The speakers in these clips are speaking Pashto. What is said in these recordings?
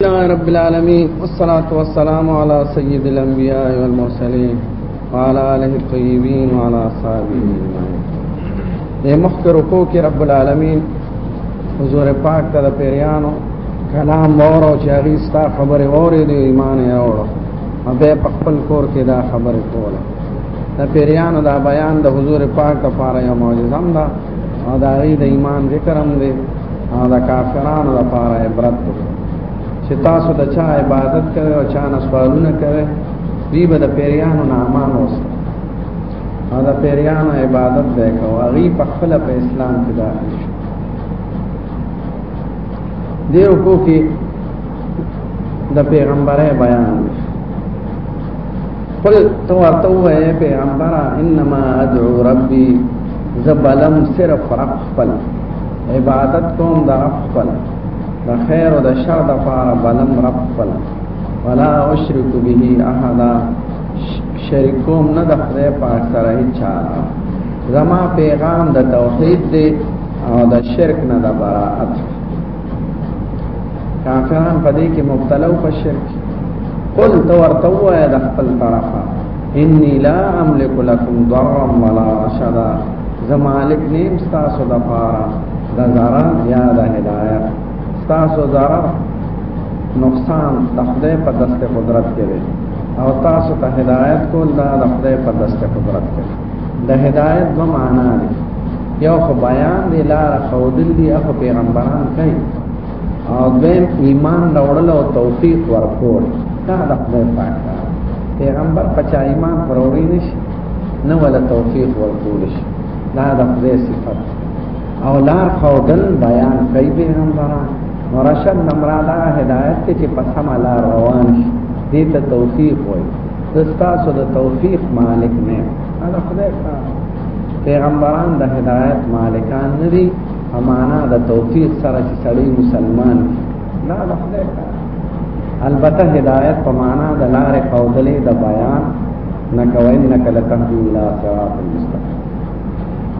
الله رب العالمين والصلاة والسلام على سيد الأنبياء والمرسلين وعلى آله الطيبين وعلى أصحابه أجمعين مخک رکو کې رب العالمین حضور پاک ته د پیریانو کلام مور او چاغي ستا خبره اورې دی ایمان یې اورو به په خپل کور کې دا خبره کوله د پیریانو دا بیان د حضور پاک لپاره یو معجزه ده او دا غي د ایمان ذکر هم دی او دا کافرانو لپاره عبرت دی چې تاسو د چا عبادت کوي او چا نه سوالونه کوي دی به د پیریانو نه امان اوس او دا پیریانو عبادت به کوي غي په خپل په اسلام کې داخل شي دیو کو کې د پیغمبره بیان دی قل تو ورته وایې پیغمبره انما ادعو ربي زبلم صرف رب خپل عبادت کوم د رب خپل د خیر او د شر د پاره بلم رب خپل ولا اشرک به احد شریکوم نه د خدای پاک سره هیڅ زما پیغام د توحید دی او د شرک نه د براءت کافران په دې کې مبتلا او په شرک قل تو ورته وای د خپل طرفه انی لا املک لكم ضرا ولا رشدا زمالک نیم تاسو د پاره د زرا یا د هدایت تاسو زرا نقصان د خدای په دست قدرت کې او تاسو ته هدایت کول دا د خدای په دست قدرت کې د هدایت دو معنا دی یو خو بیان دی لار خودل دی اخو پیغمبران کوي او دیم ایمان راوړل او توفیق ورکول دا د خدای پاک پیغمبر پچا ایمان پروړی نشي نه ولا توفیق ورکول شي دا د خدای صفت او لار خودل بیان کوي پیغمبران ورشد نمرالا هدایت چې په سم لار روان شي دې ته توفیق وایي دستاسو د توفیق مالک نه انا خدای کا پیغمبران د هدایت مالکان نه دي امانا د توفیق سره چې سړی مسلمان نه د خدای کا البته هدایت په معنا د لارې قودلې د بیان نه کوي نه کله تهدی الى صراط المستقیم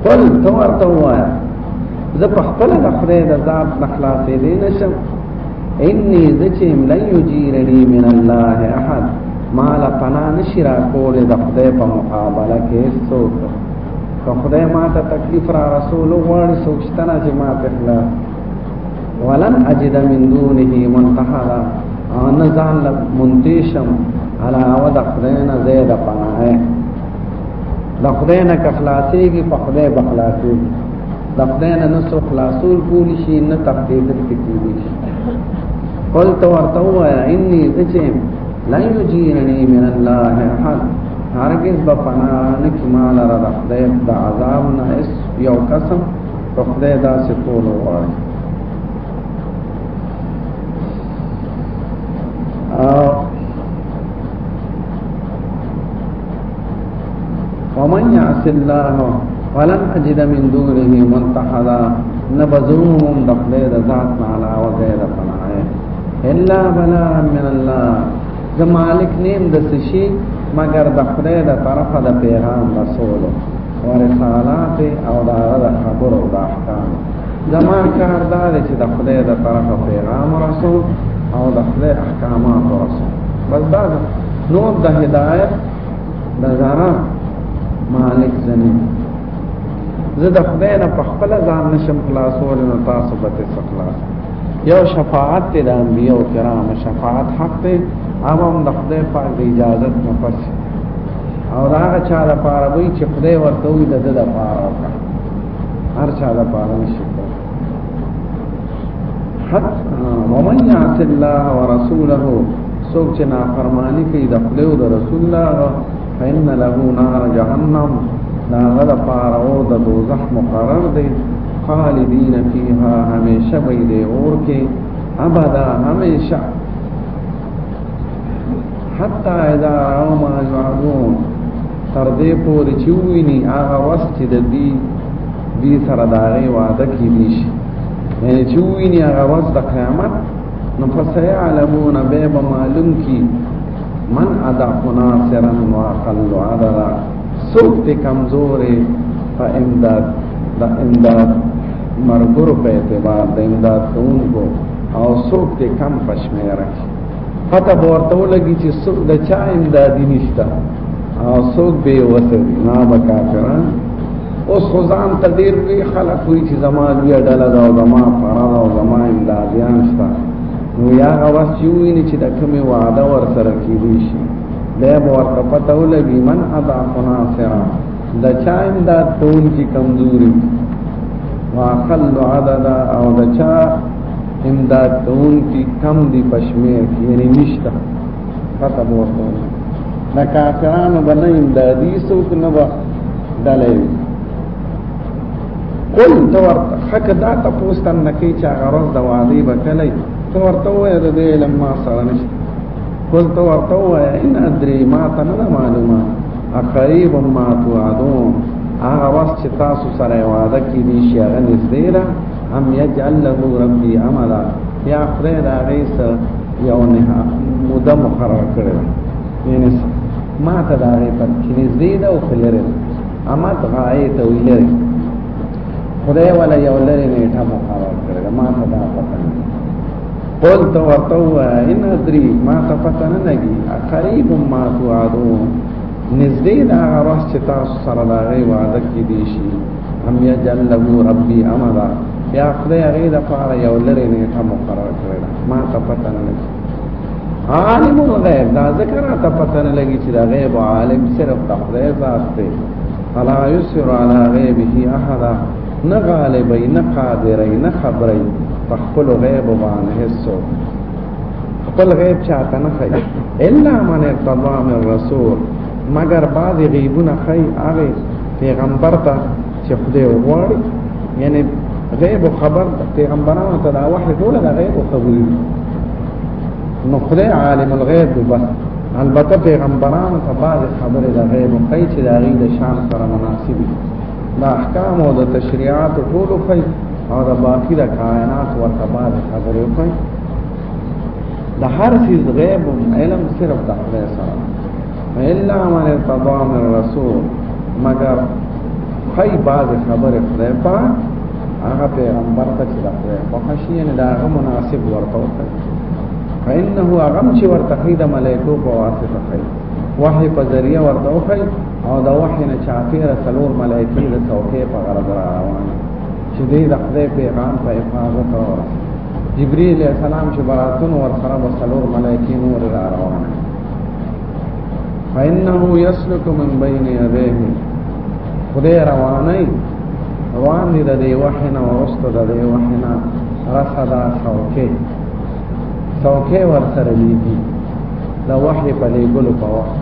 قل تو ورته وایا زه په خپل د خدای د ذات نه خلاصې دي نشم انی زچم لن یجیرنی من الله احد مال پنا نشي را کول د خدای په مقابله کې څوک که خدای ما ته تکلیف را رسول غواړي سوچتنه چې ما ته خلاص ولن اجد من دونه منتحرا او نه ځان له منتشم علاوه د خدای نه زید پناه د خدای نه کخلاصيږي په خدای بخلاصيږي د خدای نه نو خلاصول کول شي نه تقدیر کیږي قل تو ورته وایا انی ذچم لا یجیرنی من الله احد هرگز به پناه نه کی مال را د خدای د عذاب نه اس یو قسم په خدای دا څه کول وای ومن يعص الله فلن اجد من دونه منتحدا نبذوهم دخله ذات على وغير فلا الا بلا من الله زه مالک نیم د سشي مگر د خدای د طرفه د پیغام رسول او رسالات او د خبر او د احکام زما کار دا دی چې د خدای د طرفه پیغام رسول او د خدای احکامات رسول بس دا نور د هدایت د زارا مالک زمين زه د خدای نه په خپل ځان نشم خلاصول نو تاسو به تاسو خلاص یو شفاعت ته د انبیو کرام شفاعت حق ته هغه هم د خدای پاک د اجازه نه پس او دا هغه چا د پاره وی چې خدای ورته وی د د پاره هر چا د پاره نشي حتى ومن يعص الله ورسوله سوچ نه فرمانی کوي د خپل رسول الله فإن له نار جهنم دا غدا پارو د دوزخ مقرر دی خالدین فیها همیشه به دی اور کې ابدا همیشه حتا اذا راو ما یعدون تر دې پورې چې ویني هغه وخت چې د دې دې سره دا غي وعده کې دي شي یعنی چې ویني هغه وخت د قیامت نو فسيعلمون به معلوم کی من ادع ناصرا واقل عددا سوک تی کمزور په امداد د امداد مرګور په اعتبار د امداد کوونکو او سوک تی کم پشمیره کی پته ورته لګی چې سوک د چا امدادی نشته او سوک به وسه نه به کافران اوس خزان ته ډیر وی خلک وی چې زما لوی ډله دا او زما فرا دا او زما امدادیان شته نو یا هغه وخت چې ویني چې د کومې وعده ور سره کېدی شي بیا به ورته پته ولګي من اضعف ناصرا د چا امداد کوونکي کمزوري واقل عددا او د چا امداد کوونکي کم دي په شمېر کې یعنې نشته پته به ورته ولګي د کافرانو به نه امدادي څوک نه به ډله وي قل تو ورته حق دا تاسو ته نه کی چې غرض د وادي بکلی تو ورته وای د دې لمما سره نشته قل تو ورته وای ان ادري ما ته نه معلومه اقریب ما توعدون هغه وخت چې تاسو سره وعده کې دي شي هغه نږدې ده هم یجعل له ربي عملا یا خدای دا غیس یو نه موده مقرره کړې یعنی ما ته دا غي پر کې نږدې ده او خلره اما دغای ته ویلې خدای ولا یو لري نیټه مقرر کړل ما ته دا پته نه قل تو ورتو ان ادري ما ته پته نه لګي قریب ما توعدون نزدې دا راس چې تاسو سره دا غي وعده کې دي شي هم یا جل له ربي امدا یا خدای غي د پاره یو لري نیټه مقرر کړل ما ته پته نه لګي عالم الغیب دا ذکر ته پته نه لګی چې دا غیب عالم صرف د خدای ذات دی فلا یسر علی غیبه احد نه غالب نه قادر نه خبر په خپل غیب باندې هیڅو خپل غیب چاته نه خی الا من ارتضى من رسول مگر بعض غیبونه خی هغه پیغمبر ته چې خدای وغواړي یعنی غیب او خبر پیغمبرانو ته دا وحی ټول د غیب او خبر نو خدای عالم الغیب بس البته پیغمبرانو ته بعض خبره د غیب او کوي چې د غیب د شان سره مناسبه د احکام او د تشریعات ټول کوي او د باقی د کائنات ورته بعض خبره کوي د هر چیز غیب او علم صرف د خدای سره الا من ارتضى من رسول مگر خی بعض خبر خدای پاک هغه پیغمبر ته چې د خدای په خشي نه دا هغه مناسب ورته وکړي فإنه هغه چې ورته خی د ملائکو په واسطه خی وحی په ذریعہ ورته وکړي او دا وحی نه چاپیره څلور ملائکې د څوکې په غرض روان چې دې د خدای پیغام په حفاظت او جبرئیل السلام چې براتون ور سره وسلور ملائکې نور را روان فإنه يسلك من بين يديه خدای روانه روان دي د دې وحنه ورسته د دې وحنه رصدا څوکه څوکه ورسره لېږي د وحي په لېګلو په وخت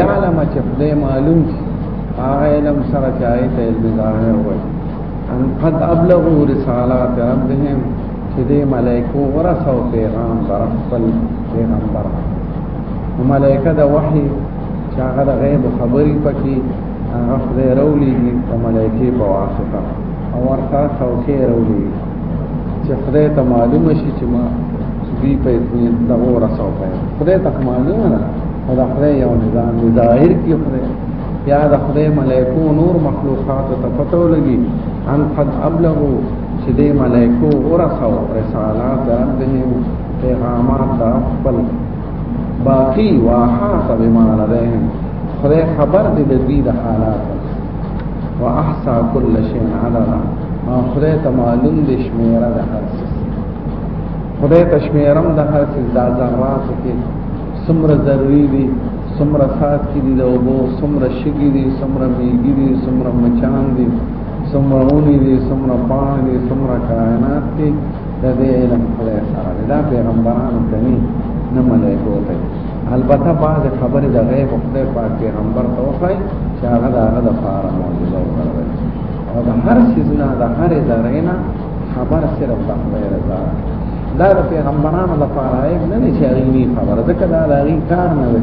يعلم چې خدای معلوم شي هغه علم سره چې آیت علم ظاهر وي ان قد ابلغوا رسالات ربهم چې دې ملائکو ورسو پیغمبر خپل پیغمبر نو ملائکه د وحي چې هغه د غیب خبرې پکې هغه خدای راولي دي د ملائکه په واسطه او ورته څوکې راولي چې خدای ته معلومه شي چې ما دوی په اطمینان دا ورسو په خدای ته معلومه ده او دا خدای یو نظام دی ظاهر کې خدای یا دا خدای ملائکو نور مخلوقات ته پتو لګي ان قد ابلغو چې دې ملائکو ورسو رسالات عندهم پیغامات دا خپل باقی واحاط بما لديهم خدای خبر دې د دې د حالات واحصا كل شيء عددا او خدای ته معلوم دې شمیره د هر څه خدای ته شمیرم د هر څه د ذرات کې څومره ضروری دي څومره سات کې دي د اوبو څومره شګي دي څومره میګي دي څومره مچان دي څومره اونې دي څومره پاڼې دي څومره کائنات دي د دې علم خدای سره دی دا پیغمبرانو ته نه نه ملایکو ته البته بعض خبرې د غیب خدای پاک پیغمبر ته وښایي چې هغه د هغه لپاره معجزه وکړي او د هر څیز نه د هرې ذرې نه خبر صرف د خدای رضا دا د پیغمبرانو لپاره عیب نه دی چې هغوی خبره ځکه دا د هغوی کار نه دی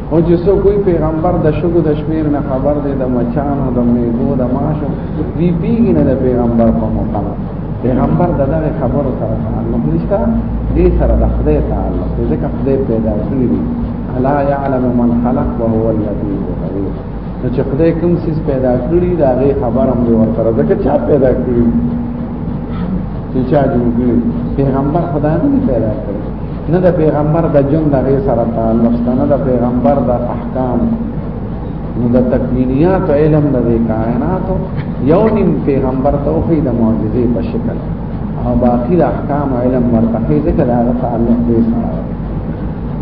او چې څو کوئی پیغمبر د شګو د شمیر نه خبر دی د مچانو د میګو د ماشو دی پیګی نه د پیغمبر په موقع پیغمبر د دغه خبرو سره تعلق نشته دې سره د خدای تعلق دې ځکه خدای پیدا کړی دی الا يعلم من خلق وهو اللطيف الخبير نو چې خدای کوم څه پیدا کړی دا غي خبر هم دی ورته ځکه چا پیدا کړی چې چا جوړ کړی پیغمبر خدای نه پیدا کړی نه د پیغمبر د جون د غي سره تعلق ته نه د پیغمبر د احکام نو د تکوینیات علم د کائنات یو نیم پیغمبر توفی د معجزې په شکل او باقی د احکام علم ورته ذکر هغه تعلق دی سره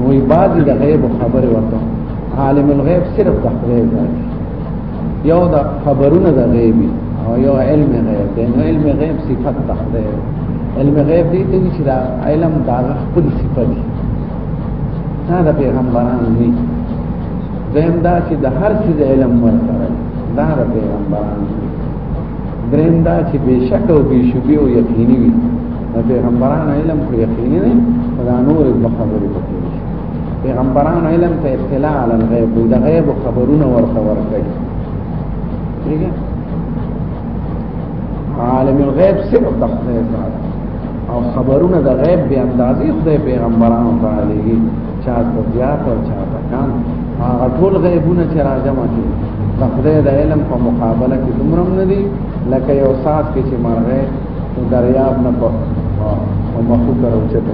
وی بعضی د غیب خبر ورته عالم الغیب صرف د غیب دی یو دا خبرونه د غیبی او یو علم غیب دی نو علم غیب صفت تخته علم غیب دی ته چې دا علم دا خپل صفت دی نه د پیغمبرانو نه زم دا چې د هر څه علم ورسره دا د پیغمبرانو دریم دا چې بشک او بشبي او یقیني وي د پیغمبرانو علم خو یقیني نه دا نور مخابره کوي پیغمبرانو علم ته اطلاع علی الغیب د غیب خبرونه ورته ورکړي ٹھیک عالم الغیب صرف د خدای تعالی او خبرونه د غیب به اندازې خدای پیغمبرانو ته لګي چا ته زیات او چا ته کم هغه ټول غیبونه چې راځم چې د خدای د علم په مقابله کې دومره نه دي لکه یو ساعت کې چې مرغه دریاب نه په مخو کراوچته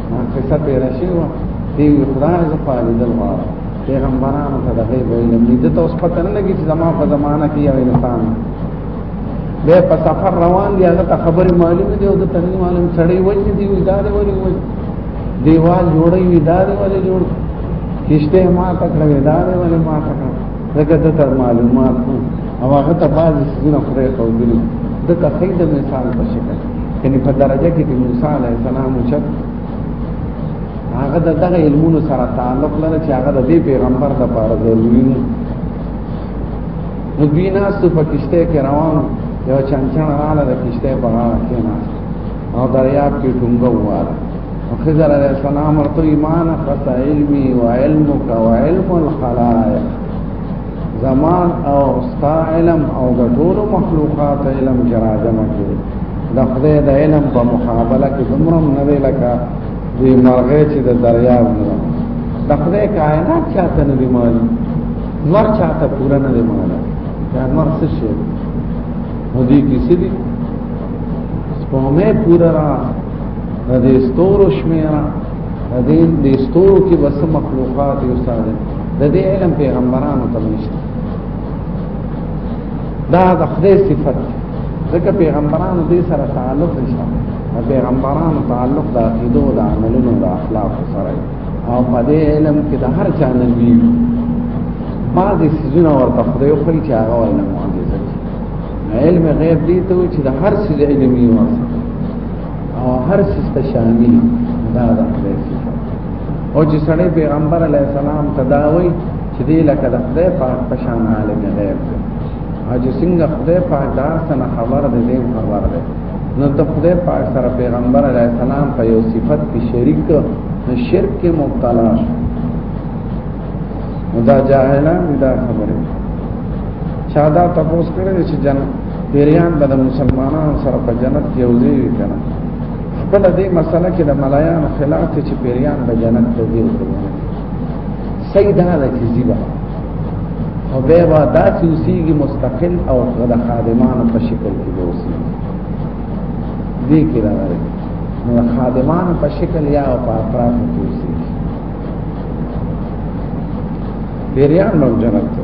قصه پیرا شوی و دی وی خدای ز په لیدل ما پیغمبرانو ته د غیب علم دي ته اوس پته نه لګي چې زما په زمانہ کې یو انسان به په سفر روان دی هغه ته خبر معلومه دی او د تنه معلوم سړی وجه دی وی دار وری وی دیوال جوړی وی دار وری جوړ کشته ما تکړه وی دار وری ما تکړه دغه د تر معلومات او هغه ته باز څه نه خره قومي دغه خیده مثال په شکل یعنی په درجه کې د موسی علی السلام چت هغه د دغه علمونو سره تعلق لري چې هغه د دې پیغمبر د پاره ضروري نه نو دوی ناس په کشته کې روان یو چانچان رااله د کشته په اړه کې نه او دریاب کې ټنګه واره خضر علیہ السلام ورته ایمان خاص علمي او علمک او علم الخلائق زمان او ستا علم او د ټول مخلوقات علم کې راځم کې د خدای د علم په مقابله کې دومره نه دی لکه د مرغې چې د دریاب نه د خدای کائنات چاته نه دی معلوم نور چاته پورا نه دی معلوم دا نور څه شي نو دې کې څه دي سپومه پورا را د دې ستورو شمیره دې د ستورو کې بس مخلوقات یو ساده د دې علم پیغمبرانو ته نشته دا د خدای صفت ځکه پیغمبرانو دې سره تعلق نشته د پیغمبرانو تعلق د عقیدو د عملونو د اخلاق سره او په دې علم کې د هر چا نه وی بعضې سيزونه ورته خدای خو چې هغه علم معجزه علم غیب دي ته چې د هر څه علم یې ورته او هر څه ته شامل دا ده او چې سړی پیغمبر علی السلام تداوی چې دی لکه د خدای پاک په شان عالم غیب دی او چې څنګه خدای پاک دا څنګه خبر دی دې خبر دی نو ته خدای پاک سره پیغمبر علی السلام په یو صفت کې شریک نو شرک کې مبتلا شو دا جاهلان دا خبره چا دا تاسو کړی چې جن پیریان به د مسلمانانو سره په جنت کې یو ځای وي کنه خپل دې مسله کې د ملایانو خلاف ته چې پیریان به جنت ته ځي سیدا د کذیبه او به وا داسې اوسېږي مستقل او د خادمانو په شکل کې به اوسېږي دې کې راغلي نو خادمانو په شکل یا په افراد کې اوسېږي پیریان به جنت ته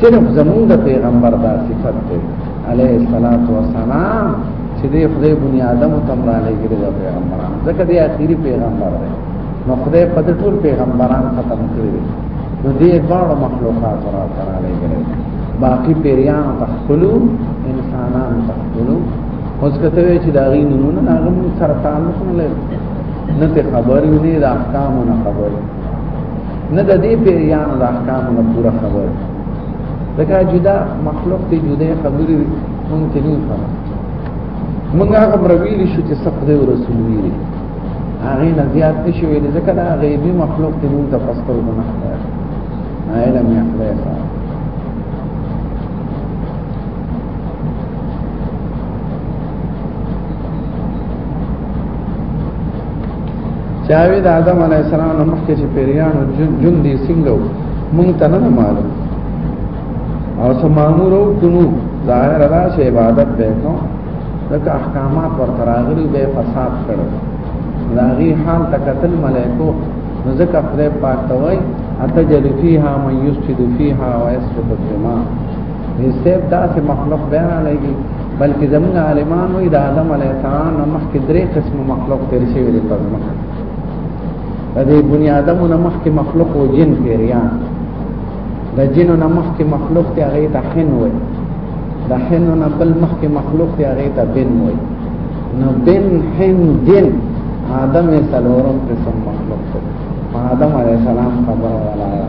صرف زمون د پیغمبر دا صفت دی علیه الصلاۃ والسلام چې د خدای بنی آدم تم را لګی د پیغمبران ځکه دی اخیری پیغمبر دی نو خدای په ټول پیغمبران ختم کړی نو دې ټول مخلوقات را تر لګی باقی پیریان تخلو انسانان تخلو اوس کته وی چې دا غي نمونه هغه مون سره تعلق نه لري نه ته خبرې نه د احکام نه خبرې نه د دې پیریانو د احکامو نه پوره خبر دغه جدا مخلوق ته جدا خبرې مونږ ته نه خبر مونږ هغه مرویل شو چې سب خدای او رسول ویلي هغه نه زیات نشو ویلي ځکه دا غیبی مخلوق ته مونږ ته پستر نه خبر علم یې خدای سره چاوی د آدم علی السلام نو مخکې چې پیریانو جون دي څنګه مونږ ته نه معلوم او سمامورو کونو ظاهر دا چې عبادت به کو دغه احکامات ورته راغلي به فساد کړو لاغي حال تکتل ملائکو نو ځکه خدای پاک ته وای اتجل فیها من یسجد فیها ویسجد الدماء حساب داسې مخلوق بیان لګي بلکې زموږ عالمان وي د آدم علی السلام مخکې درې قسم مخلوق تیر شوی دی پر مخ د دې بنی آدم نه مخکې مخلوق او جن پیریان د جن نه مخکې مخلوق ته هغه ته حن وي د حن نه بل مخکې مخلوق ته هغه ته بن وي نو بن حن جن آدم یې څلورم قسم مخلوق دی آدم علی السلام خبره ولایا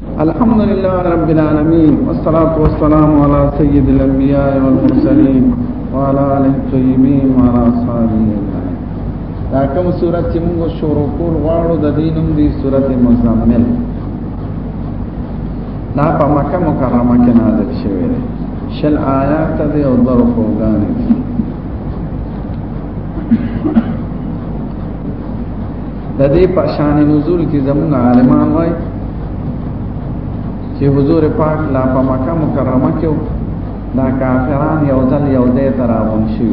الحمد لله رب العالمين والصلاة والسلام على سيد الأنبياء والمرسلين وعلى آله الطيبين وعلى أصحابه دا کوم صورت چې موږ شروع کول غواړو د دینم دی صورت مزمل دا په مکه مکرمه کې نازل شوی دی شل آیات دی او درو کوګان دی د دې په شان نزول کې زموږ عالمان وایي چې حضور پاک لا په مکه مکرمه کې دا کافران یو ځل یو ځای ته راغون شي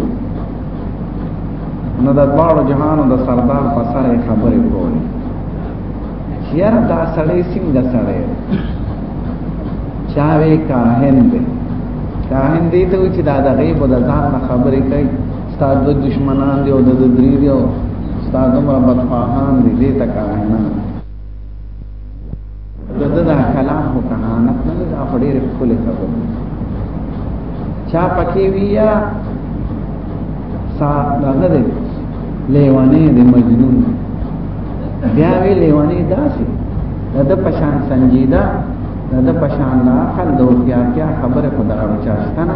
نو د دواړو جهانو د سردار په سر خبرې کولې یار دا سړی څنګه سړی چاوي کاهن دی کاهن دی ته چې دا د غیب د ځان خبرې کوي استاد د دشمنان دی او د درې دی او استاد عمر بدخواهان دی دې ته کاهنه د د کلام او کهانت نه دا خډیر خپل خبره چا پکې ویا سا دغه دی لیوانه دی مجنون بیا وی لیوانه داسې د پشان سنجیده د پشان نه خل د اوتیارتیا خبره خدای راوچاستنه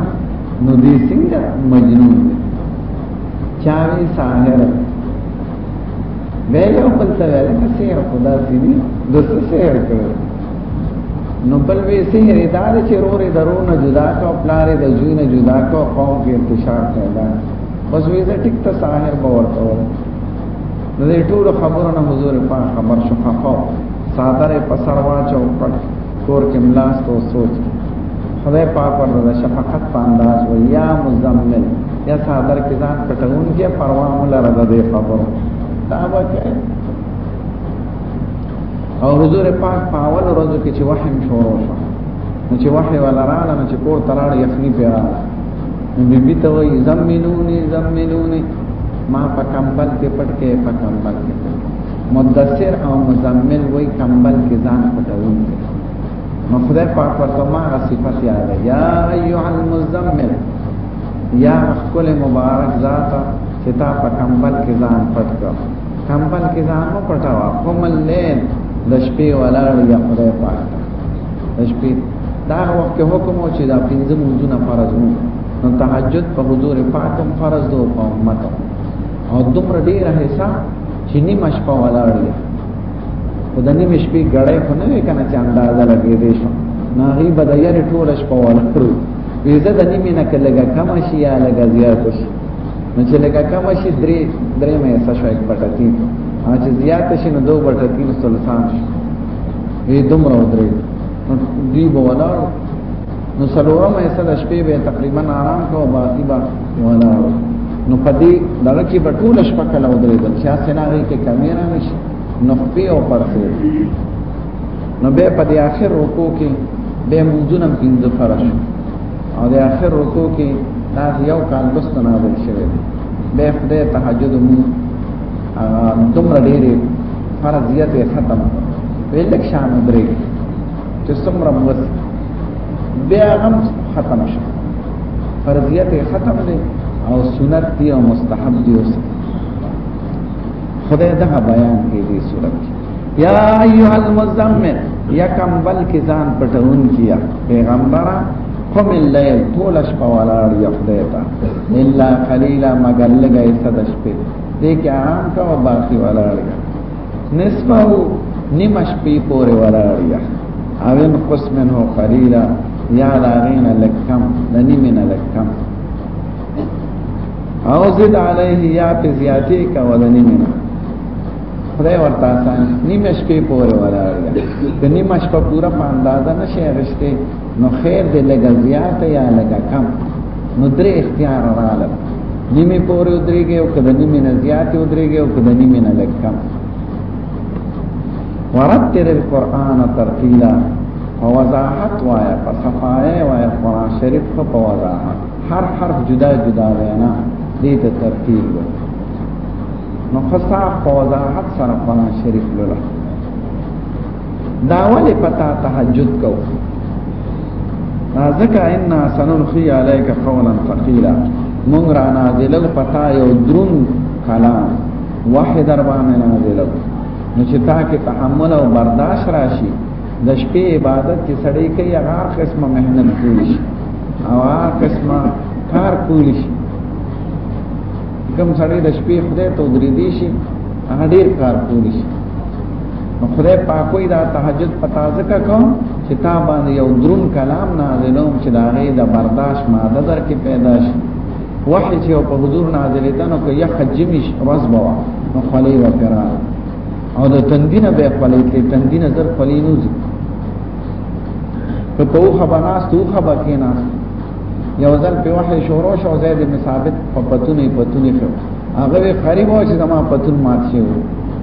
نو دې څنګه مجنون دی چاوي ساحر ویل او بل څه ویل نه سیر خدا سي دي د څه سیر کړو نو بل وی سیر ادارې چې رورې درو نه جدا کو پلارې د جوی نه جدا کو قوم کې انتشار پیدا بس وی زه ټیک ته ساحر به ورته و نو دې ټول خبرونه حضور پاک خبر شو خفاو ساده په سر واچو پټ کور کې ملاست او سوچ خدای پاک ورته د شفقت په انداز و یا مزمل یا صادر کې ځان پټون کې پروا مولا رضا دې خبرو دا به او حضور پاک په اول ورځو کې چې وحیم شروع شو نو چې وحی ولا رااله نو چې کور تراړ یخنی پیرا نو بیبي ته وایي زمینونی زمینونی ما په کمبل کې پټ کې په کمبل کې مدثر او مزمل وای کمبل کې ځان پټون نو خدای پاک ورته ما صفات یاد یا ایها المزمل یا خپل مبارک ذات چې تا په کمبل کې ځان پټ کړ کمبل کې ځان مو پټاوه کوم لیل د شپې ولاړ یا خدای پاک د شپې دا وخت کې حکم و چې دا پنځه منځونه فرض وو نو تهجد په حضور پاکم فرض دو په امت او دومره ډیره حصہ چې نیمه شپه ولاړ دی خو د نیمه شپې ګړی خو نه وي که نه چې اندازه لګېدی شو نو هغوی به د یارې ټوله شپه ولاړ وي وي زه د نیمې نه که لږه کمه شي یا لږه زیاته شي نو چې لږه کمه شي درې درېیمه حصه شو یک بټه تین او چې زیاته شي نو دو بټه تین سلسان شو وي دومره ودرېږي نو دوی به ولاړ نو څلورمه حصه د شپې به تقریبا آرام کوو باقي به ولا نو پدې دغه کې په ټول شپه کله ودرېدل چې هڅه نه لري کې کمی را نشي نو په او پرته نو به په دې اخر رکوع کې به منځونم پنځه فرض او د اخر رکوع کې دا یو کال بس تناول شوی به خدای تهجد مو دومره ډېرې فرضیت ختم ویل لک شان درې چې څومره موږ بیا هم ختم شو فرضیت ختم دی او سنت دی او مستحب دی اوس خدای دا بیان کې دی صورت یا ایها المزمل یا کم بل کې ځان پټون کیا پیغمبر قم الليل طول شپه ولاړ یا خدای ته الا قليلا مگر لګي صد شپه دې کې آرام کا او باقي ولاړ نسبه نیمه شپې پورې ولاړ یا او ان قسمن هو قلیلا یا لاغین لکم د نیمه نه لکم او زد علیه یا په زیاتې کا ول نیمه نه خدای ورته آسان نیمه شپې پورې ولاړ یا د نیمه شپه پورا په اندازه نشه رښتې نو خیر دې لګ زیات یا لګ کم نو درې اختیار رااله نیمه پورې ودرېږي او کله نیمه نه زیات ودرېږي او کله نیمه نه لږ کم ورتل القرآن ترتیلا په وضاحت وایا په صفایه وایا قرآن شریف خو په وضاحت هر حرف جدا جدا وینا دې ته ترتیب وایي نو خصاب په وضاحت سره قرآن شریف لولا دا ولې پتا تهجد کو ذکر ان سنلقي عليك قولا ثقيلا مونږ را نازل پتا یو درون کلام واحد در باندې نازل نو چې تا کې تحمل او برداشت راشي د شپې عبادت کې سړی کوي هغه قسمه مهنت کوي او هغه قسمه کار کوي کوم سړی د شپې خدای ته درې دی شي هغه ډیر کار کوي نو خدای پاک وی دا تهجد پتا ځکه کوم چې تا باندې یو درون کلام نازلوم چې دا غي د برداشت ماده در کې پیدا شي وحی چې په حضور نازل ده نو که یخ جمیش راز بوا نو خلی و کرا او د تندینه به خلی کې تندینه زر خلی نو ځي په کوه خبرناس تو خبر کې نه یو ځل په وحی شورو شو زید مثابت په پتونې پتونې شو هغه قریب و چې زما پتون مات شي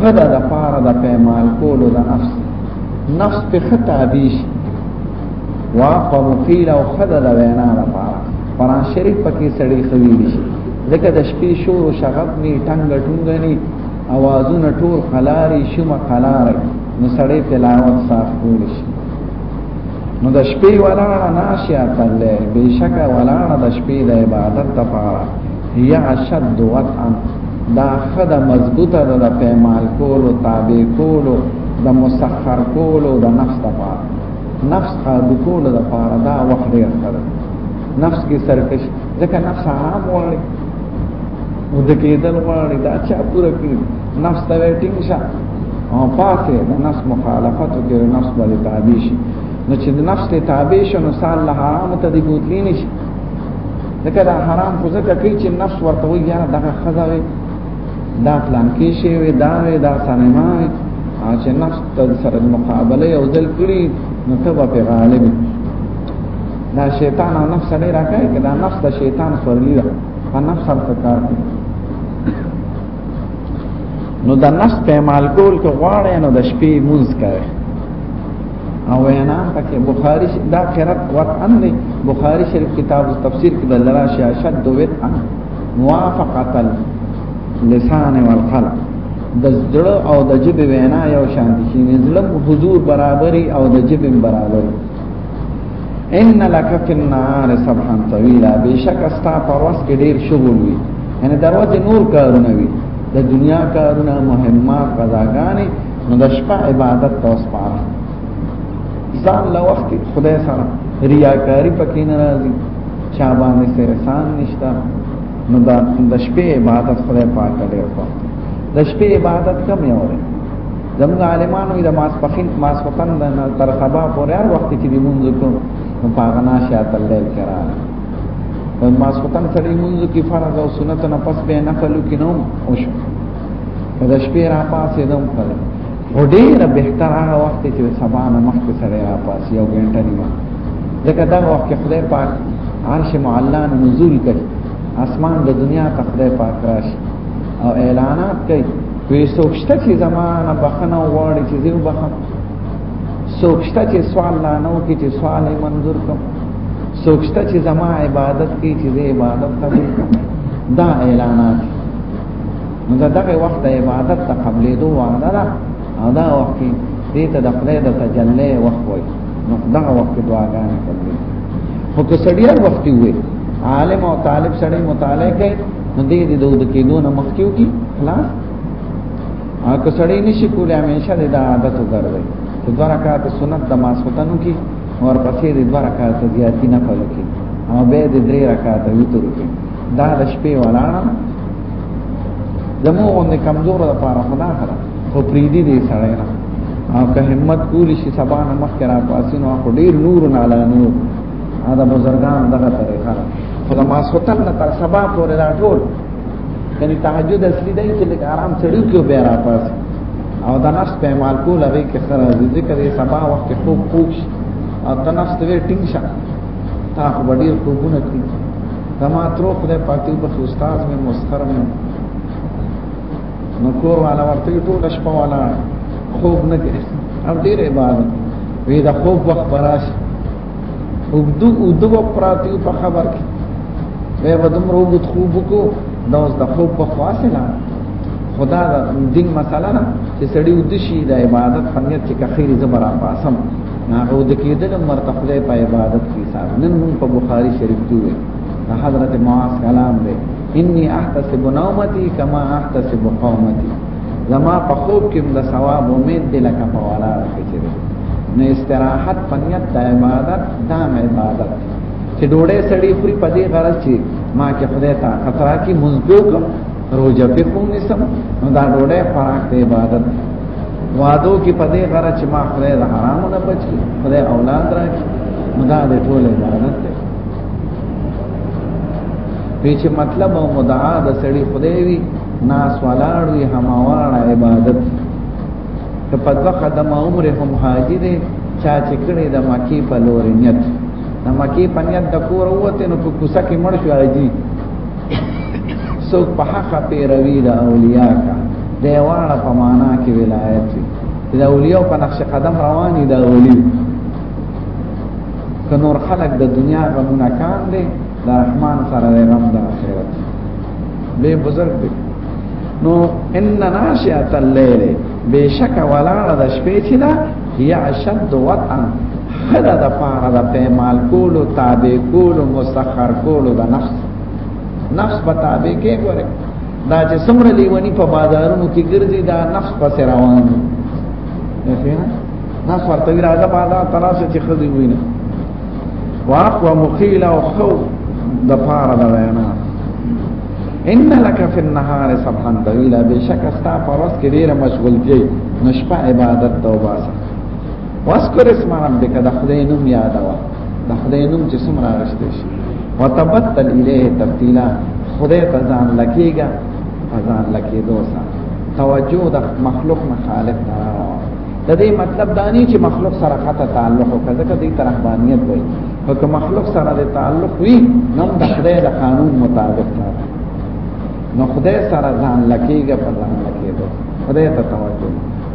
خدا د پاره د پیمال کولو د نفس نفس په خطا دیش واقع مقیل او خدا د وینا د پاره قران شریف پکې سړی خوي دي ځکه د شپې شور او شغب ني ټنګ ټنګ ني اوازونه ټول خلاري شمه خلاري نو سړی تلاوت صاف کولی شي نو د شپې ولاړه ناشیا تللې بشکه ولاړه د شپې د عبادت لپاره یا اشد وطعا دا خدا مضبوطه ده د پیمال کولو تابع کولو د مسخر کولو د نفس لپاره نفس قابو کولو لپاره دا وخت ډیر خره نفس کې سرکش ځکه نفس حرام وړي او د کېدل وړي دا چا پوره کړی نفس ته ټینګ شه او پاسه د نفس مخالفت او د نفس باندې تابع شي نو چې د نفس ته تابع شنو سال له حرام ته دی ګوتلی نشي ځکه دا حرام خو ځکه کوي چې نفس ورته وي یاره دغه خزه وي دا پلان کې شي وي دا وي دا سنما وي او چې نفس ته سره مقابله او ځل کړی نو ته به غالب دا شیطان او نفس نه راکای کدا نفس د شیطان سورلی ده په نفس سره کار کوي نو د نفس په مال کول کې غواړي نو د شپې موز کوي او وینا پکې بخاری دا قرات وطن دی بخاری شریف کتاب تفسیر کې د لرا شاشد دوت ان موافقه اللسان والقلب د زړه او د جبه وینا یو شان دي چې زړه حضور برابرۍ او د جبه برابرۍ ان لك في النار سبحا طويلا بشک استا پرواز کې ډیر شغل وي یعنی دروازه نور کارونه وي د دنیا کارونه مهمات قضاګانې نو د شپه عبادت ته وسپاره ځان له وخت خدای سره ریاکاری پکې نه راځي چا باندې سرسان نشتا نو دا د شپې عبادت خدای پاک ډېر کو د شپې عبادت کم یو دی زموږ عالمانو د ماسپخین ماسپخن د تر سبا پورې هر وخت کې دی مونږ کو نو پاغه ناشه تل لیل کرا ماسپخن سره مونږ کې فرض او سنت نه پس به نفلو کې نو او شو د شپې را پاسې دم پر او ډیر بهتر هغه وخت چې سبا نه مخکې سره را پاسې یو غنټه نیمه ځکه دا وخت کې خدای پاک عرش معلا نزول کوي اسمان د دنیا ته خدای پاک راشي او اعلانات کوي وی سوکشته چې زمانه بخنه وړي چې زیو بخنه سوکشته چې سوال نه نو کې چې سوال منظور کوم سوکشته چې زما عبادت کې چې عبادت کوي دا اعلانات نو دا دغه وخت د عبادت ته قبلې دوه وعده ده او دا وخت کې دې ته د خدای د تجلی وخت وایي نو دا وخت کې دعاګانې کوي خو که سړی هر وخت وي عالم او طالب سړی مطالعه کوي نو دې دې دوه د کېدو نه مخکیو کی خلاص او که سړی نشي کولای همیشه دې دا عادت وګرځي چې دوه رکعات سنت د ماسوتنو کې اور پسې دې دوه رکعات زیاتی نه پلو کې او به دې درې رکعات ویتر کې دا د شپې ولاړه زمو غوندې کمزور ده پاره خدا خره خو پریدي دي سړی نه او که همت کولی شي سبا نه مخکې را پاسینو خو ډیر نور نه اعلانو دا بزرګان دغه طریقه خو د ماسوتن نه تر سبا پورې دا ټول یعنی تهجد اصلي دی چې لږ آرام سړی کې به را پاس او دا نفس په مال کول هغه کې خره ذکر یې سبا وخت خوب خوب او تنفس ته ټینګ شه تا خو به ډېر خوبونه کړي زما ترو خدای پاک دې وبخښي استاد مې محترم نو کور والا ورته ټوله شپه والا خوب نه کوي او ډېر عبادت وی دا خوب وخت براش وګدو ودو پراتی په خبر کې به ودم روغت خوب کو دا اوس د خوب په خاصه نه خدا دا دین مساله نه چې سړی ودشي د عبادت فنیت کې خیر زبر پاسم ناغو د کېدل مرته خپل په عبادت کې صاحب نن موږ په بخاری شریف کې وې حضرت معاذ کلام دی انی احتسب نومتی کما احتسب قومتی زما په خوب کې د ثواب امید دی لکه په والا راکې نو استراحت پنیت د عبادت دا عبادت چې ډوړې سړی خوري په دې غرض چې ما کې خدای ته خطر کې منځو کوم روزه په کوم نسم نو دا ډوډۍ خوراک ته عبادت وادو کې په دې غره چې ما خدای د حرامو نه بچ کی خدای اولاد راکړي نو دا د ټول عبادت دی په چې مطلب او مدعا د سړي خدای وي ناس ولاړ وي هماواره عبادت ته په دوه قدم عمر هم حاجی دی چا چې کړي د مکی په لور نیت د مکی په نیت د کور وته نو په کوڅه کې مړ شو حاجی څوک په حق پیروي د اولیاء کا د واړه په معنا کې ولایت وي د اولیاء په نقش قدم رواني د اولی که نور خلق د دنیا غمونه کان دي د رحمان سره د غم د آخرت به بزرګ دي نو ان ناشئه الليل بشک ولاړه د شپې چې دا هي اشد وطن خدا د پاره د پیمال کولو تابع کولو مسخر کولو د نفس نفس بتابه کې ګوره دا چې سمره لیونی په بازارونو کې ګرځي دا نفس پس روان دی فهمه نفس ورته وی راځه بادا تراسه چې خزي وینه واق و مخیل او خو د پاره د وینا ان لك في النهار سبحان طويلا بشک استا پرس کې ډیره مشغولتي نشپه عبادت توبه واسکر اسم ربک د خدای نوم یادوه د خدای نوم چې څومره راغشته شي وتبتل الیه تبتیلا خدای ته ځان لکېږه ځان لکېدو سره توجه د مخلوق نه خالق ته د دې مطلب دا نه چې مخلوق سره خطه تعلق وکړي ځکه دې طرح باندې وایي او که مخلوق سره د تعلق وي نو د خدای د قانون مطابق نه نو خدای سره ځان لکېږه په ځان لکېدو خدای ته توجه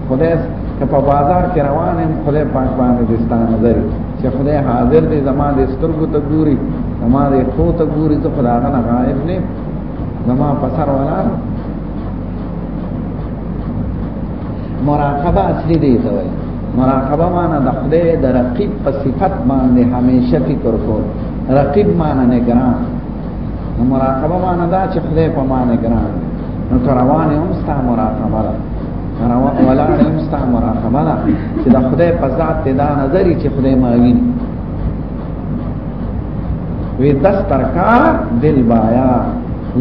خدای که په بازار کې روان یم خدای پاک باندې دې ستا نظر چې خدای حاضر دی زما د سترګو ته ګوري زما د خو ته ګوري ته خدای هغه نه غایب نه زما په سر ولار مراقبه اصلي دی ته وایي مراقبه معنا د خدای د رقیب په صفت باندې همیشه فکر کول رقیب معنا نگران مراقبه معنا دا چې خدای په معنا نگران نو روانه هم ستا مراقبه ده ولاړ هم ستا مراقبه ده چې د خدای په ذات ته دا نظرې چې خدای ما ویني وی دستر کار دل بایا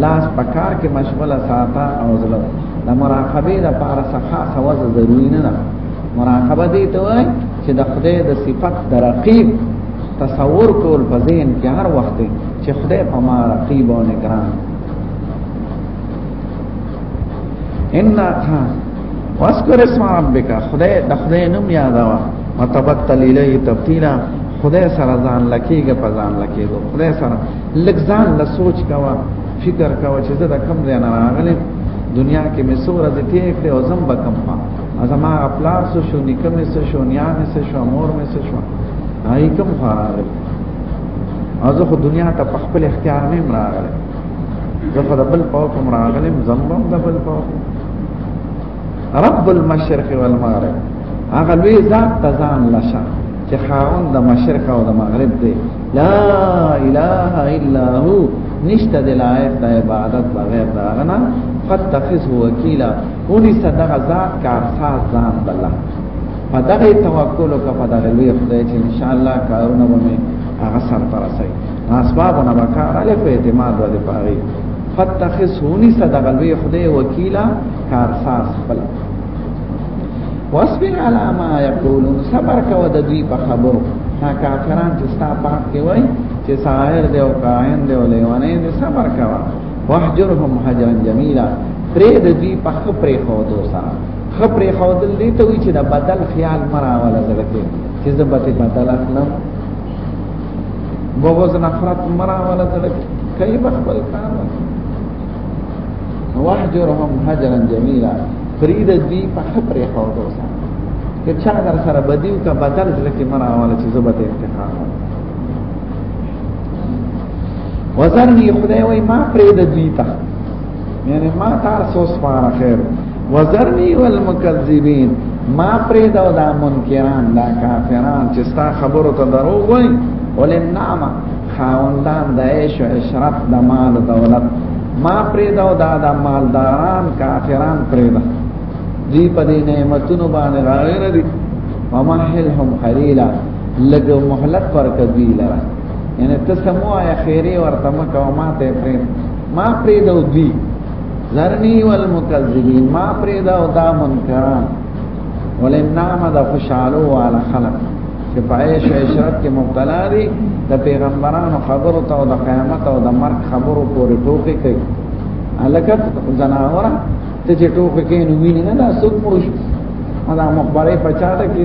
لاس پکار کې مشغوله ساته او زړه د مراقبه د پاره څخه سواز ضروری نه ده مراقبه دې ته وای چې د خدای د صفت د رقیب تصور کول په ذهن کې هر وخت چې خدای په ما رقیب او نگران ان اخا واذكر اسم ربك خدای د خدای نوم یادوا وتبتل الیه تبتیلا خدای سره ځان لکیږي په ځان لکیږي خدای سره لږ ځان له سوچ کوا فکر کوا چې زه د کم ځای نه راغلم دنیا کې مې سور د تیر کړې او زم به کم ما ازما خپل سو شو نکم سو شو نیا مې سو شو مور مې سو شو هاي کم خارغ او زه خو دنیا ته په خپل اختیار نه راغلم زفر بل پاکم راغلیم زمبم دبل پاکم رب المشرق والمغرب هغه لوی ذات ته ځان لشه چې خاوند د مشرق او د مغرب دی لا اله الا هو نشته د لایق د عبادت بغیر دا غنا فتخذ وکیلا اونی صدقه ذات کار ساز ځان الله پدغه توکل او کپدغه لوی خدای چې ان شاء الله کارونه به هغه سر پر رسي اسباب نه وکړه علی په اعتماد باندې پاره فتخذونی صدقلوی خدای وکیلا کارساز خپل واصبر علی ما یقولون صبر کو د دوی په خبرو ها کافران چې ستا پاک دی وای چې ساحر دی او کاهن دی او لیوانه دی صبر کو واحجرهم حجرا جمیلا پرې د دوی په خبرې خو دو سره خبرې خو دل دي ته وی چې د بدل خیال مراواله زړه کې چې زبته بدل اخلم بغض نفرت مرا ولا زړه کوي بخبل کار واحجرهم هجرا جميلا فريد دي په خبره خورو سره که چا در سره بدیو کا بدل زړه کې مرا ولا چې زبته انتخاب وزرنی خدای وای ما پرې د دوی ته یعنی ما تاسو سپاره خیر وزرنی والمکذبین ما پرې دا د منکران دا کافران چې ستا خبرو ته درو وای ولې نامه خاوندان د عيش او اشرف د مال او دولت ما پرې دا دا د مالداران کافران پرې دا دی په دې نعمتونو باندې غایر دي ومحلهم قليلا لګ مهلت پر کبیلا یعنی تسمو یا خیره ورته مکه ما ته پرې ما پریدو دی ذرنی والمکذبین ما پریدو دا منکران ولنام دا خوشحالو والا خلق چې پایش اشرت کې مبتلا دي د پیغمبرانو خبرو ته او د قیامت او د مرګ خبرو پورې ټوکې کوي الکه زناور ته چې ټوکې کوي نو ویني نه دا څوک مړ شو دا مخبره پچاټه کې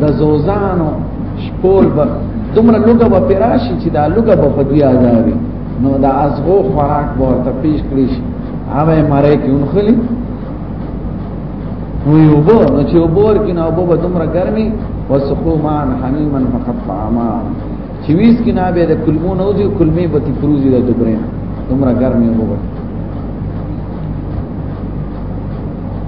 د زوزانو شپول به دومره لوګه به پیراشي چې دا لوګه به په دوی آزاوي نو دا ازغو خوراک به ورته پیش کړی شي هغه مړې کې ونخلي نو یو بو نو چې وبور کې نو بو به دومره ګرمي وسقو مان حمیمن فقط فاما چې ویس کې نه به د کلمو نو دي کلمې به تی پروزي د دوبره دومره ګرمي وبو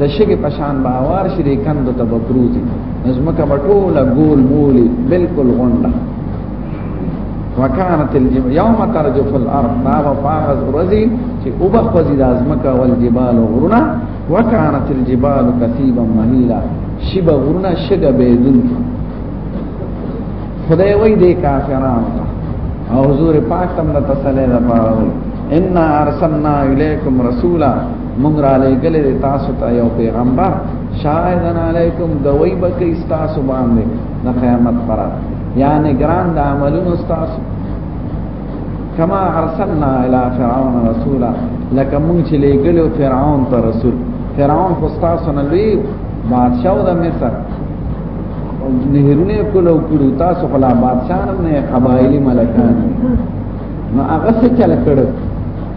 د شګې په شان به اوار شي د کندو ته به پروتي نو ځمکه به ټوله ګول مولي بلکل غونډه وکانت الجبال یوم ترجف الارض ما وفاغز ورزی چې او بخوزی د ازمکه والجبال غرونه وکانت الجبال کثیبا مهیلا شبه غرونه شګه بيدون خدای وای دې کافرانو او حضور پاک تم د تسلی لپاره ان ارسلنا الیکم رسولا مونږ را لګلې تاسو ته یو پیغمبر شاهدن علیکم دوی به کې تاسو باندې د قیامت پر یا نگران د عملونو تاسو کما ارسلنا الى فرعون رسولا لکه مونږ چې لګلو فرعون ته رسول فرعون خو تاسو نه لوی بادشاہ د مصر نهرونه کولو کړو تاسو خلا بادشاہ نه قبایلی ملکان نو هغه څه چل کړو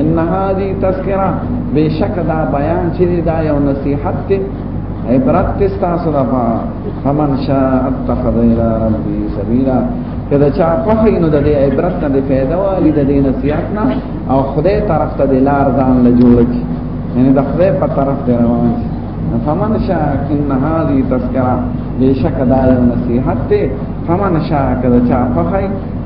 ان هذه تذکرہ بشک دا بیان چې دا یو نصیحت ته عبرت ته تاسو را پا فمن شاء اتخذ الى ربي سبيلا کله چا په هینو د دې عبرت نه دی پیدا والی د دې نصیحت نه او خدای طرف ته د لار ځان له جوړ کی یعنی د خدای په طرف دی روان شي فمن شاء ان هذه تذکرہ بشک دا یو نصیحت ته فمن شاء کله چا په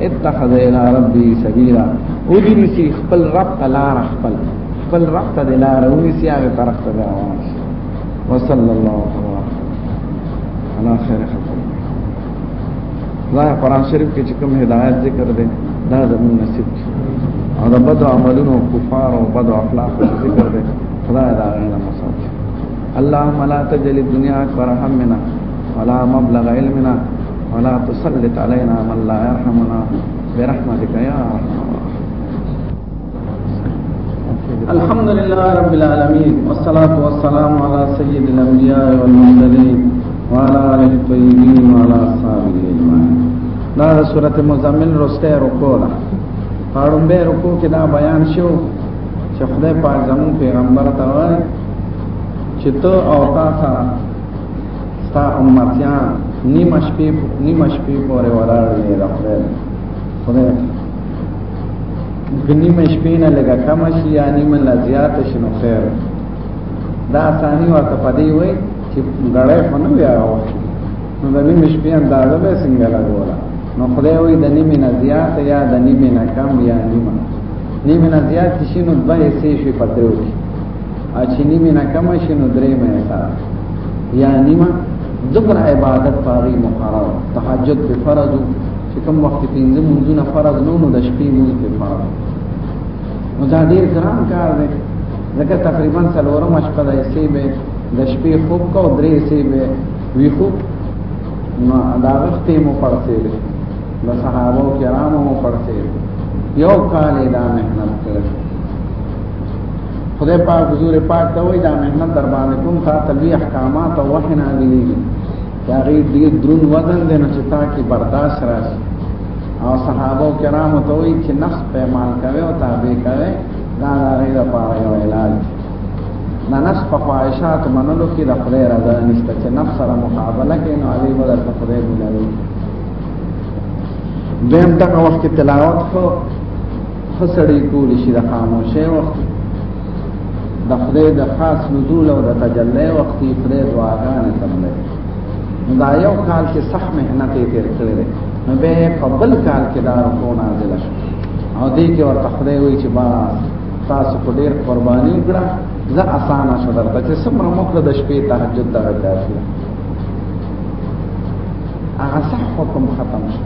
اتخذ الى ربي سبيلا ودي سي خپل رب تلار خپل خپل رب ته دلار وني سي هغه طرف ته روان شي وصلى الله تبارك على خير خلق الله قرآن شریف کې چې کوم هدایت ذکر دی دا زمون نصیب دی او د بدو عملونو کفار او بدو اخلاق ذکر دی خدای دا غنه مصاب اللهم لا تجل الدنيا اكبر همنا ولا مبلغ علمنا ولا تسلط علينا من لا يرحمنا برحمتك يا ارحم الحمد لله رب العالمين والصلاه والسلام على سيد الانبياء والمرسلين وعلى اله الطيبين وعلى اصحابه اجمعين دا سوره مزمل رسته رکو ده پاړم به رکو کې دا بیان شو چې خدای پاک زموږ پیغمبر ته وایي چې ته او تا سره ستا امتیان نیمه شپې نیمه شپې پورې ولاړ وي د خدای خدای که نیمه شپې نه لږه کمه شي یا نیمه لا زیاته شي نو خیر دا اساني ورته په دې وایي چې ګړی خو نه وي هغه وخت نو د نیمې شپې اندازه به څنګه لګوله نو خدای وایي د نیمې نه زیاته یا د نیمې نه کم یا نیمه نیمه نه زیات شي نو دوه حصې شي په درو کې چې نیمه نه کم شي نو درې مې سره یا نیمه دغه عبادت پاري مقرر تهجد په فرض چې کوم وخت پنځه منځونه فرض نو نو د شپې مونږ په فرض نو دا ډیر ګران کار دی لکه تقریبا څلورم شپه د ایسې به د شپې خوب کو درې ایسې به وی خوب نو دا وخت مو پړسېل د صحابه کرامو مو پړسېل یو کال دا مهنت کړل خدای پاک حضور پاک ته وای دا مهمت در باندې کوم تا تلوي احکامات او وحی نازلې دا غي دې درون وزن دې نه چې تا کې برداشت راشي او صحابه کرام ته وای چې نفس پیمان کوي او تابع کوي دا دا غي د پاره یو علاج نه نفس په خواهشات منلو کې د خدای رضا نشته چې نفس سره مقابله کوي نو علي بدر په خدای بولوي دیم دغه وخت تلاوت کو خسړی کول شي د خاموشه وخت د خدای د خاص نزول او د تجلی وخت یې خدای دعاګانې تملې دا یو کال کې سخت مهنت یې تیر کړی دی نو به په بل کال کې دا رکو نازل شو او دې کې ورته خدای وایي چې با تاسو په ډیر قرباني وکړه زه اسانه شو درته چې څومره مخله د شپې تهجد دغه کافي هغه صح حکم ختم شو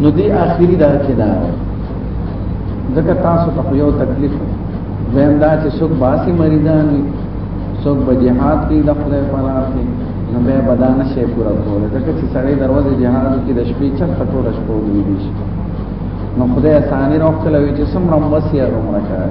نو دی آخری دا کې دا ځکه تاسو ته یو تکلیف ویم دا چې څوک باسي مریدان وي څوک به جهاد کوي د خدای په لار کې نو به بدانه شي پورا کول ځکه چې سړی دروازه جهاد کې د شپې چل پټو د شپو دی نو خدای اسانه راوخلوي چې سم رموسي رومره کوي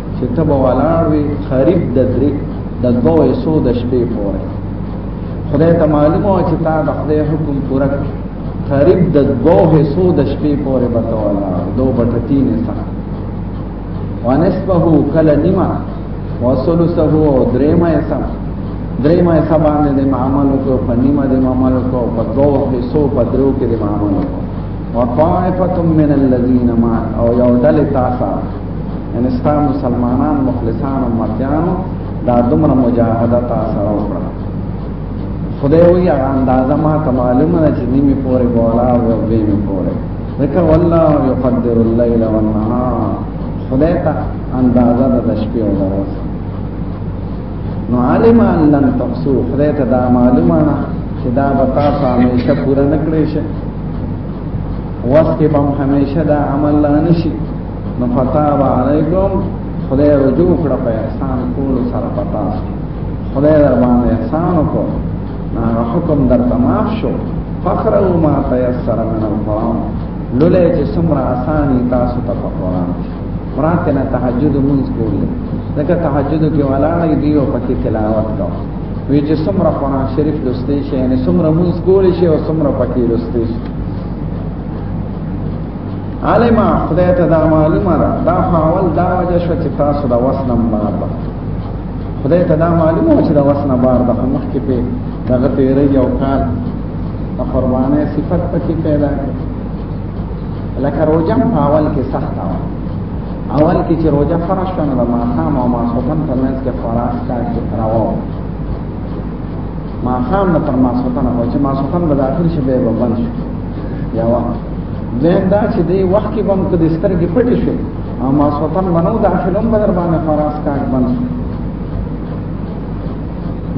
چې ته به ولاړ وي قریب د درې د دوه سو د شپې پورې خدای ته معلومه و چې تا د خدای حکم پوره کړ قریب د دوه سو د شپې پورې به ته ولاړ دو بټه تین سره ونسبه کله نیمه وسلسه او درېمه یې سره درېمه یې سره باندې د معامل کو په نیمه د معامل کو په دوه حصو په درو کې د معامل کو وطائفه من الذين معك او یو ډلې تاسو ان استا مسلمانان مخلصان امتیانو دا دومره مجاهده تا سره وکړه خدای وی هغه اندازه ما ته معلومه ده چې نیمه پورې بولا او بیمه پورې ځکه والله یقدر الليل والنهار خدای ته اندازه د شپې او د ورځې نو عالم ان لن تحسو خدای ته دا معلومه نه چې دا به تاسو همیشه پوره نکړئ شئ وخت به هم همیشه دا عمل نه شي نو فتاب علیکم خدای رجوع کړه په احسان ټول سره پتا خدای در باندې احسان وکړ هغه حکم در تمام شو فقروا ما تيسر من القرآن لوله چې څومره اساني تاسو ته په قرآن مراد نه تهجد مونږ کولی ځکه تهجد کې ولاړې دی او پکې تلاوت کوو وی چې څومره قرآن شریف لوستې شي یعنی څومره مونږ کولی شي او څومره پکې لوستې شي علم خدای ته دا معلومه ده دا فاول دا وجه شو چې تاسو دا وسنه بار ده خدای ته دا معلومه چې دا وسنه بار ده مخ کې په دغه تیرې یو کال د قربانې صفت پکې پیدا لکه روجم فاول کې سخت و اول کې چې روجه فرش شونه د ماقام او ماخوتن په منځ کې فراغ کا کې راو ماقام نه پر ماخوتن او چې ماخوتن به داخل شي به بند شي یا وا زم دا چې دی وخت کې بم کدي سترګې پټې شي ما سوتن منو دا فلم بدر باندې فراس کاک بن شو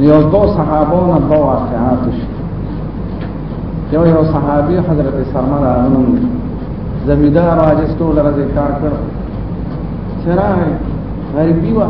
یو دو صحابو نه دو واقعات شي یو یو صحابي حضرت سلمان اغنون زمیدار واجستو لرزه کار کړ چرای غریبی وا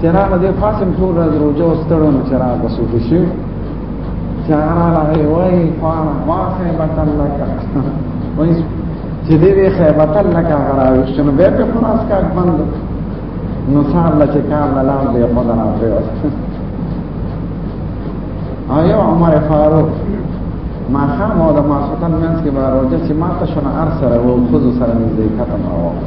چراغ دې فاطم ټول راز روزه واستړم چراغ وسو شي چراغ راغی وای فار ما خیبت لك وای چې دې وی خیبت لك غراوي شنو به په خلاص کا بند نو سار لا چې کار لا لاندې په دنا پریوست آیا عمر فاروق ما خام او د ما سلطان منځ کې به روزه چې ما ته شنه ار سره وو خود سره نږدې ختم راوړم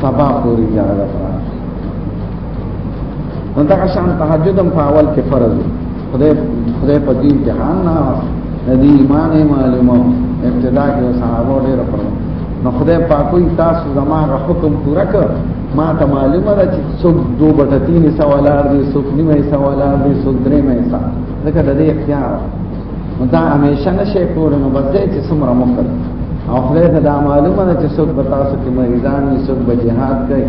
سبا پوری جاره ده فرانه نو دا شان تهجد هم په اول کې فرض خدای خدای په دې امتحان نه ندی ایمان یې معلومه ابتدا کې صحابه ډېر پر نو خدای پاکوي تاسو زما حکم پورا کړ ما ته معلومه ده چې څوک دو بټه تین سوالار دی څوک نیمه سوالار دی څوک درې مې سا ځکه د دې اختیار دا همیشه نشي کولای نو بس چې څومره مخکې او خدای ته دا معلومه ده چې څوک به تاسو کې مریضان وي څوک به جهاد کوي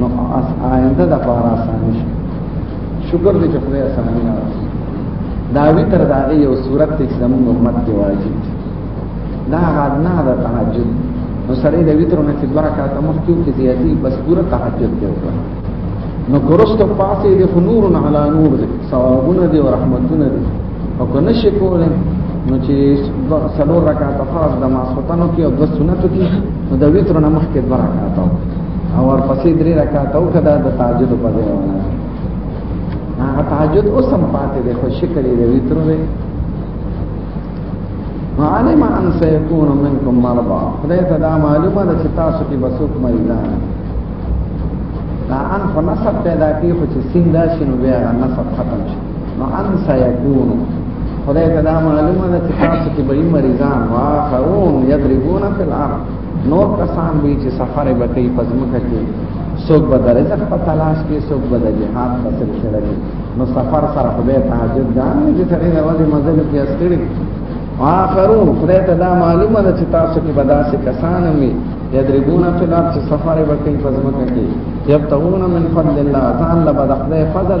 نو اس آینده د پاره آسانه شي شکر دې چې خدای آسانه نه دا وی تر دا یو صورت ته چې زموږ امت دی واجب دا غاد نه دا تهجد نو سره د ویتر نه چې دوه کاته مخکې کې زیاتی بس پورا تهجد دی وکړه نو ګورستو پاسې د نور علی نور دی ثوابونه دی او رحمتونه دی او کنه شي کوله نو چې څلور رکعات فرض د ماسوتانو کې او د سنتو کې نو د وتر نه مخکې دوه رکعات او ورپسې درې رکعات او کدا د تهجد په ځای ونه هغه تهجد اوس هم پاتې دی خو شکر یې د وتر دی معلم ان سيكون منكم مرضى خدای ته دا معلومه ده چې تاسو کې بسوک مریضان دا ان په نسب پیدا کیږي چې سیندا شنو بیا نسب ختم شي نو ان سيكون خدای ته دا معلومه ده چې تاسو کې به مریضان واخرون یضربون فی الارض نور کسان به چې سفر به کوي په ځمکه کې څوک به د رزق په تلاش کې څوک به د جهاد په سلسله کې نو سفر سره خدای ته حاجت ده چې سړی د ورځې مزل کې استړي واخرون خدای ته دا معلومه ده چې تاسو کې به داسې کسان وي یضربون فی الارض چې سفر به کوي په ځمکه کې یبتغون من فضل الله ځان له بد خدای فضل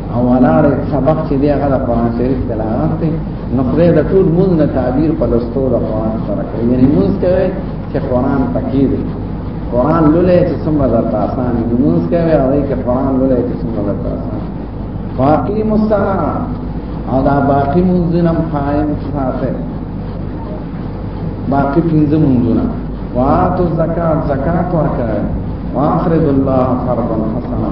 او ولار سبق چې دی هغه قرآن شریف تلاوت دی نو خدای د ټول مونږ نه تعبیر په لستو د قرآن سره کوي یعنی مونږ کوي چې قرآن پکې دی قرآن لولې چې څومره درته آسان دی مونږ کوي هغه کې قرآن لولې چې څومره درته آسان باقی مستعار او دا باقی منځنم قائم ساتي باقی پنځه منځونه واتو زکات زکات ورکړه واخرج الله قرضا حسنا